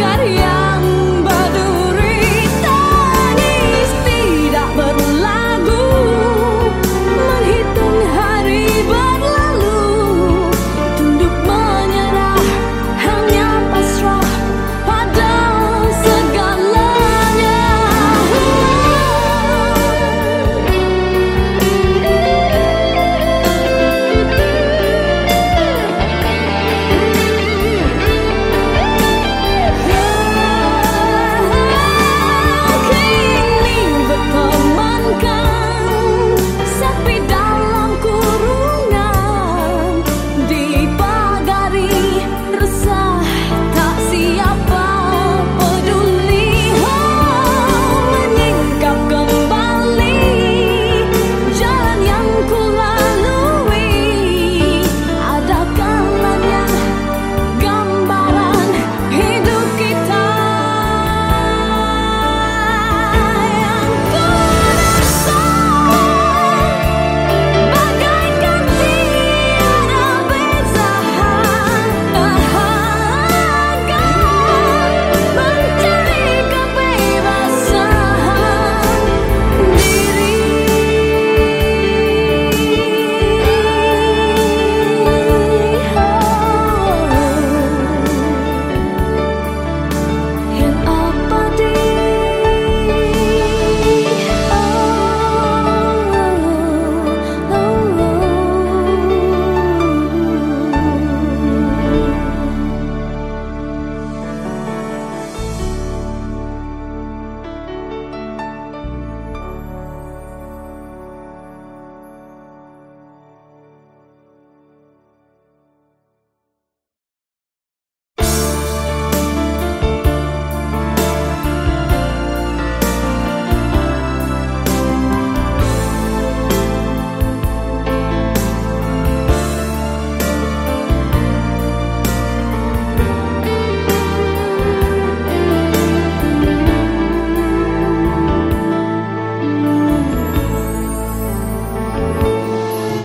Karya